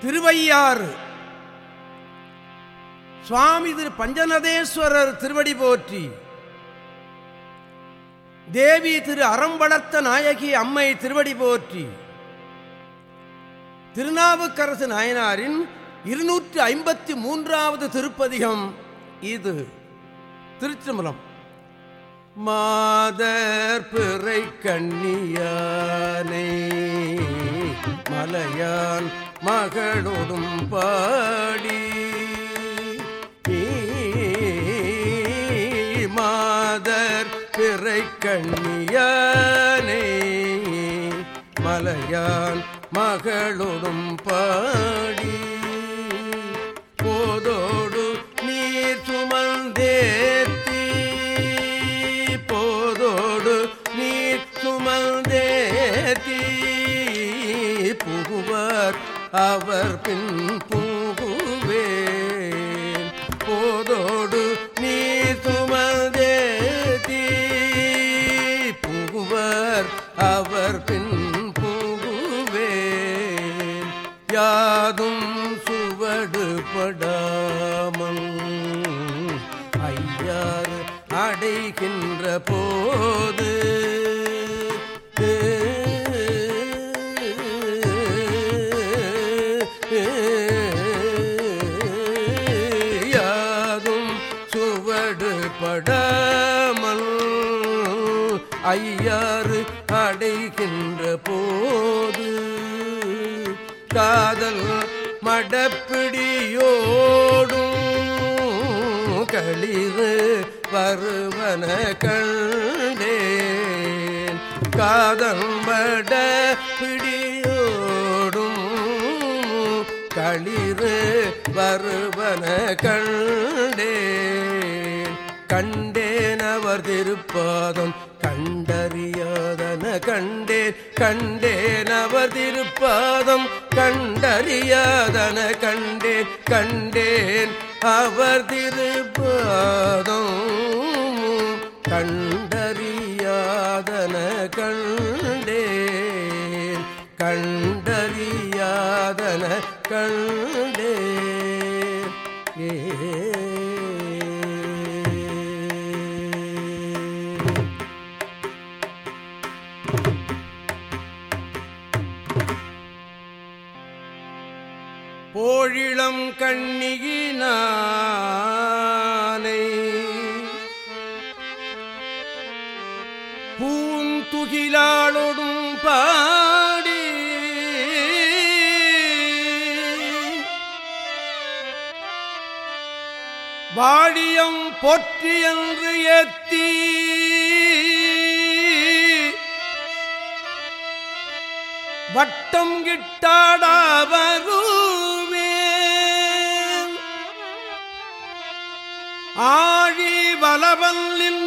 திருவையாறு. சுவாமி திரு பஞ்சநதேஸ்வரர் திருவடி போற்றி. தேவி திரு அறம் வளர்த்த நாயகி அம்மை திருவடி போற்றி. திருநாவுக்கரசு நாயனாரின் இருநூற்று ஐம்பத்தி மூன்றாவது திருப்பதிகம் இது. திருச்சிமலம் மாதர் பிறை கண்ணியானே. மலையான் மகளோடும் பாடி. மாதர் பிறை கண்ணியானே மலையான் மகளோடும் பாடி. அவர் பின் ஐயாறு அடைகின்ற போது காதல் மடப்பிடியோடும் களிறு வருவன கண்டேன். காதல் மடப்பிடியோடும் களிறு வருவன கண்டேன். கண்டேன் அவர் திருப்பாதம் கண்டறியாதன கண்டேன் கண்டேன் அவர் திருப்பாதம். கண்டறியாதன கண்டேன் கண்டேன் அவர் திருப்பாதம். கண்டறியாதன கண்டேன் கண்டறியாதன கண் பூந்துகிலாளொடும் பாடி. வாழியம் பொற்றி என்று ஏத்தி. வட்டம் கிட்டாடாவருவே ஆழி வலவல்லின்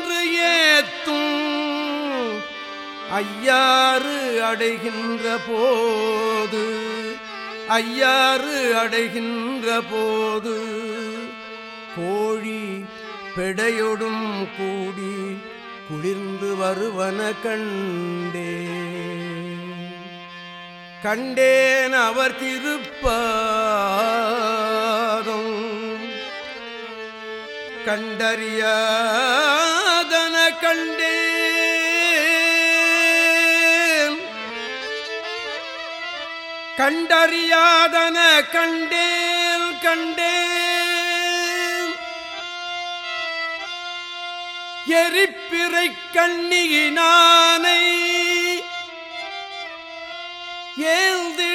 ஐயாறு அடைகின்ற போது ஐயாறு அடைகின்ற போது கோழி பெடையொடும் கூடி குளிர்ந்து வருவன கண்டே. கண்டேன் அவர் திருப்பாதம் கண்டறியாதன கண்டேன் கண்டறியாதன கண்டேன் கண்டேன் எரிப்பிறை கண்ணியினானை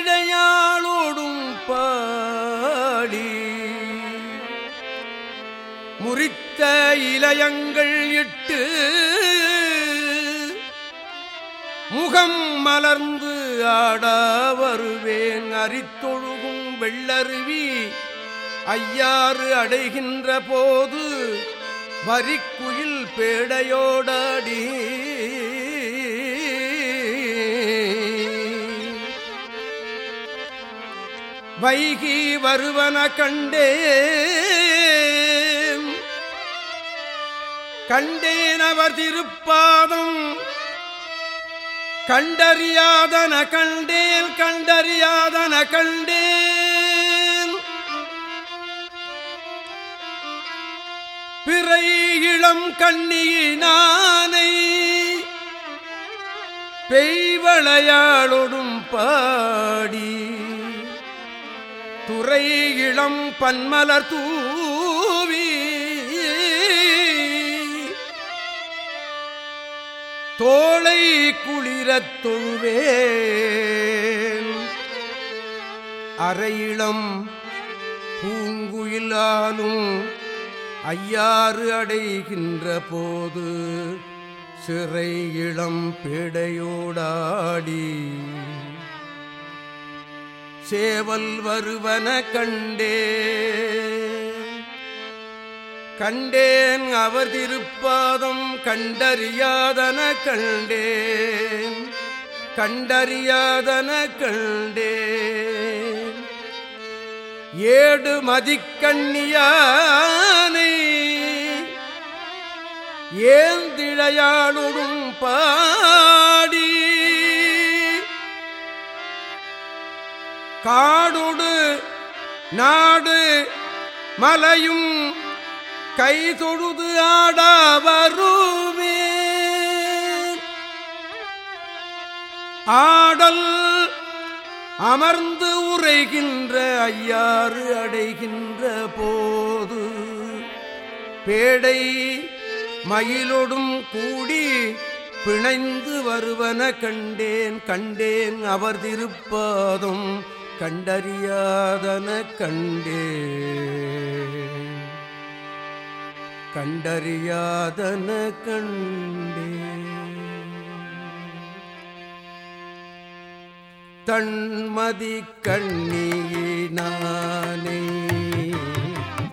ஏந்திடையாளோடும் பாடி. முறித்த இலையங்கள் இட்டு முகம் மலர்ந்து ஆட வருவேன். அரித்தொழுகும் வெள்ளருவி ஐயாறு அடைகின்ற போது வரிக்குயில் பேடையோடாடி. வைகி வருவன கண்டே கண்டேனவர் திருப்பாதம் கண்டறியாதன கண்டேன் கண்டறியாதன கண்டேன் பிறை இளம் கண்ணியினானை பெய்வளையாளொடும் பாடி. துறை இளம் பன்மலர் தூ தோளை குளிரத் தொழுவேன். அரையிளம் பூங்குயிலானும் ஐயாறு அடைகின்ற போது சிறை இளம் பிடையோடாடி. சேவல் வருவன கண்டே. கண்டேன் அவர் திருப்பாதம் கண்டறியாதன கண்டேன் கண்டறியாதன கண்டேன். ஏடு மதிக்கண்ணியானை ஏந்திழையாளுடும் பாடி காடுடு நாடு மலையும் கை தொழுது ஆட ஆடல் அமர்ந்து உரைகின்ற ஐயாறு அடைகின்ற போது பேடை மயிலொடும் கூடி பிணைந்து வருவன கண்டேன் கண்டேன் அவர் திருப்பாதும் கண்டறியாதன கண்டேன் கண்டறியாதன கண்டே. தன்மதி கண்ணியினானே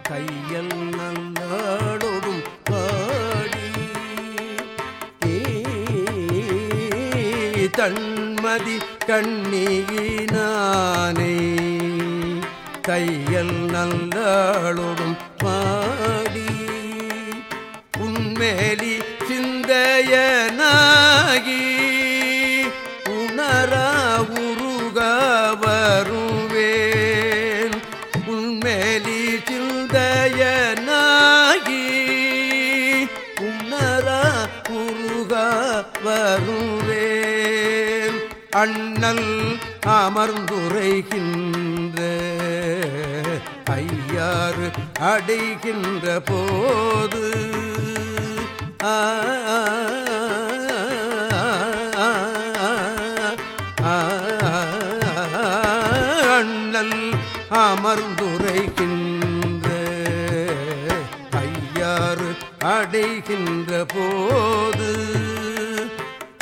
கையல் நல்லாடொடும் பாடி. தன்மதி கண்ணியினானே கையல் நல்லாளொடும் பாடி. மேலி சிந்தையனாகி உணரா உருக வருவேன் உண்மேலி சிந்தையனாகி உணரா உருக வருவேன் அண்ணல் அமர்ந்துரைகின்ற ஐயாறு அடைகின்ற போது அண்ணல் அமர்ந்துரைகின்ற ஐயாறு அடைகின்ற போது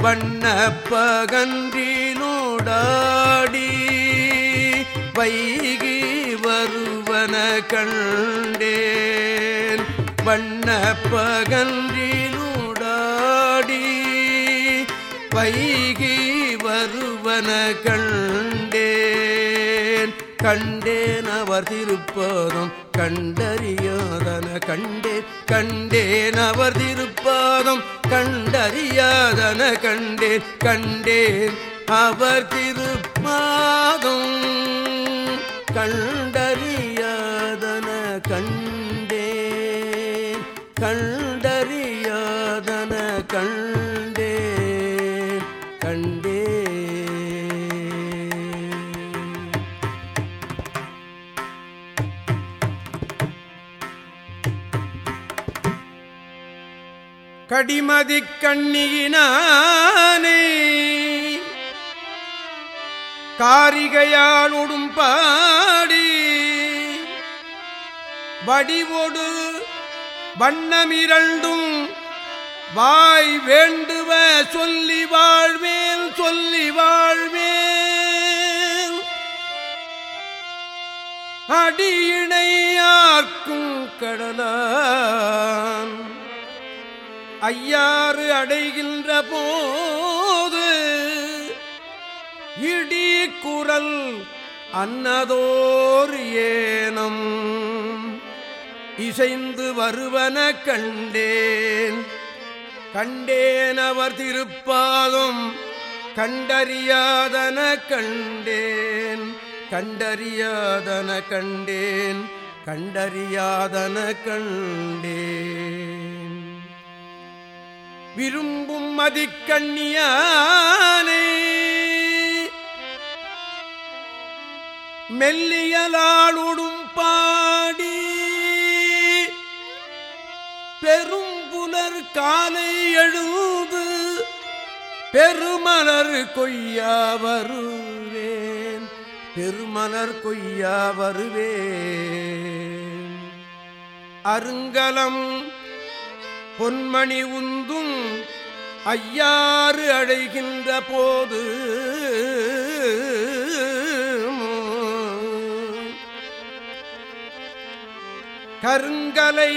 வண்ண வைகி வருவன கண்டேன். வண்ண வைகி வருவன கண்டேன். கண்டேன் அவர் திருப்பாதம் கண்டறியாதன கண்டேன். கண்டேன் அவர் திருப்பாதம் கண்டறியாதன கண்டேன். கண்டேன் அவர் திருப்பாதம் கண்ட கடிமதி கண்ணியினானே காரிகையாளொடும் பாடி வடிவொடு வண்ணமிரண்டும் வாய் வேண்டுவ சொல்லி வாழ்வேல் சொல்லி வாழ்வேல் அடியினையார்க்கும் கடலான். ஐயாறு அடைகின்ற போது இடி குரல் அன்னதோர் ஏனம். இசைந்து வருவன கண்டேன். கண்டேன் அவர் திருப்பாதம் கண்டறியாதன கண்டேன். கண்டறியாதன கண்டேன் கண்டறியாதன கண்டேன். விரும்பும் மதிக்கண்ணியானே. மெல்லியலாளுடும் பாடி பெரும்புலர் காலை எழுது பெருமலர் கொய்யா வருவேன் பெருமலர் கொய்யா வருவேன். அருங்கலம் பொன்மணி உந்தும் ஐயாறு அழைகின்ற போது கருங்கலை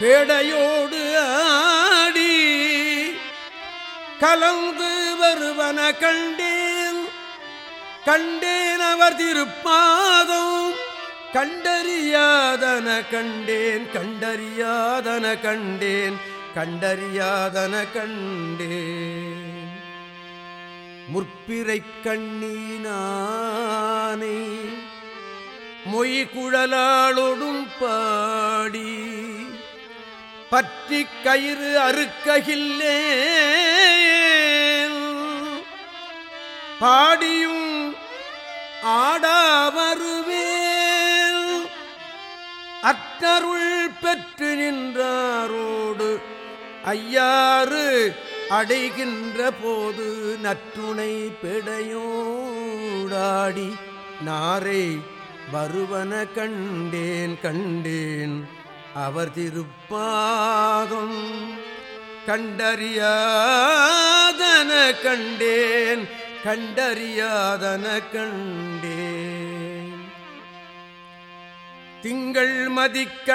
பேடையோடு ஆடி கலந்து வருவன கண்டேன் கண்டேன் அவர் திருப்பாதம். கண்டறியாதன கண்டேன் கண்டறியாதன கண்டேன் கண்டறியாதன கண்டேன். முற்பிறை கண்ணீனானை மொய் குழலாளொடும் பாடி பற்றி கயிறு அறுக்ககில்லே பாடியும் ஆடா அற்றருள் பெற்று நின்றாரோடு ஐயாறு அடைகின்ற போது நற்றுணை பெடையோடாடி நாரை வருவன கண்டேன் கண்டேன் அவர் திருப்பாதம் கண்டறியாதன கண்டேன் கண்டறியாதன கண்டேன். திங்கள் மதிக்கண்ணியானை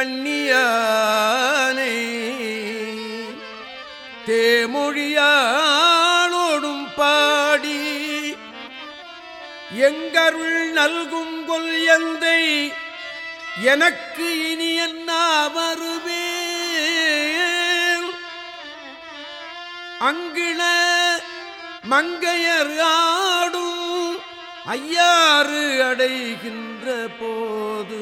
தேமொழியானோடும் பாடி எங்கருள் நல்கும் கொல் எந்தை எனக்கு இனி என்ன வருவே அங்கிள மங்கையர் ஆடும் ஐயாறு அடைகின்ற போது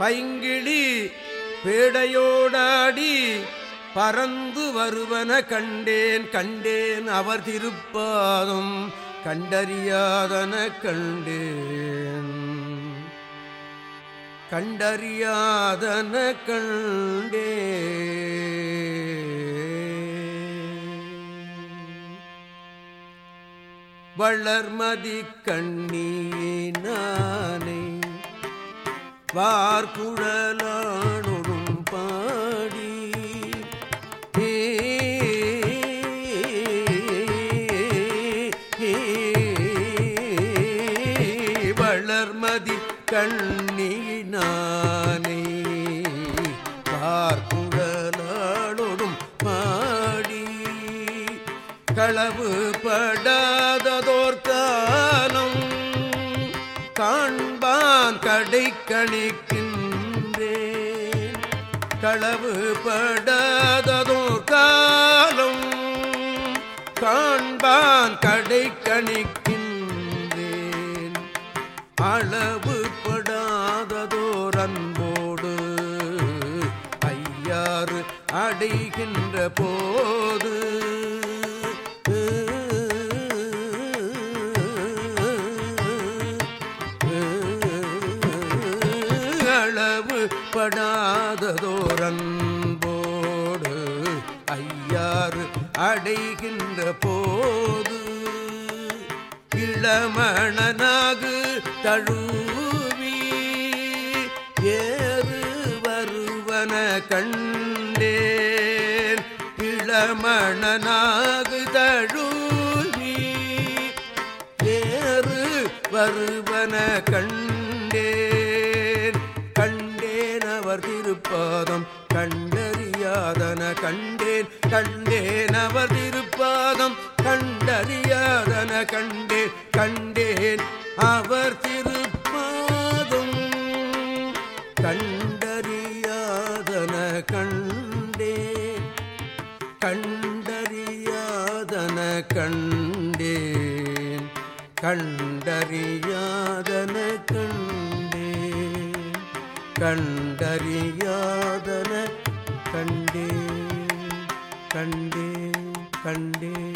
பைங்கிழி பேடையோடாடி பறந்து வருவன கண்டேன் கண்டேன் அவர் திருப்பாதும் கண்டறியாதன கண்டேன். கண்டறியாதன கண்டே வளர்மதி கண்ணீனானை வார்குழலானொடும் பா காண்பான் கடை கணிக்கின்றேன் களவு படாததோர் காலம் காண்பான் கடை கணிக்கின்றேன் அளவு படாததோர் அன்போடு ஐயாறு அடைகின்ற போது படாததோரன்போடு ஐயாறு அடைகின்ற போது இளமணனாகு தழுவி ஏறு வருவன கண்டேன். இளமணனாகு தழுவி ஏறு வருவன கண்டேன். திருப்பாதம் கண்டறியாதன கண்டேன் கண்டேன் அவர் திருப்பாதம் கண்டறியாதன கண்டேன் கண்டேன் அவர் திருப்பாதம் கண்டறியாதன கண்டே கண்டறியாதன கண்டேன் கண்டறியாதன கண்டே கண்டறியாதன. கண்டே கண்டே கண்டே.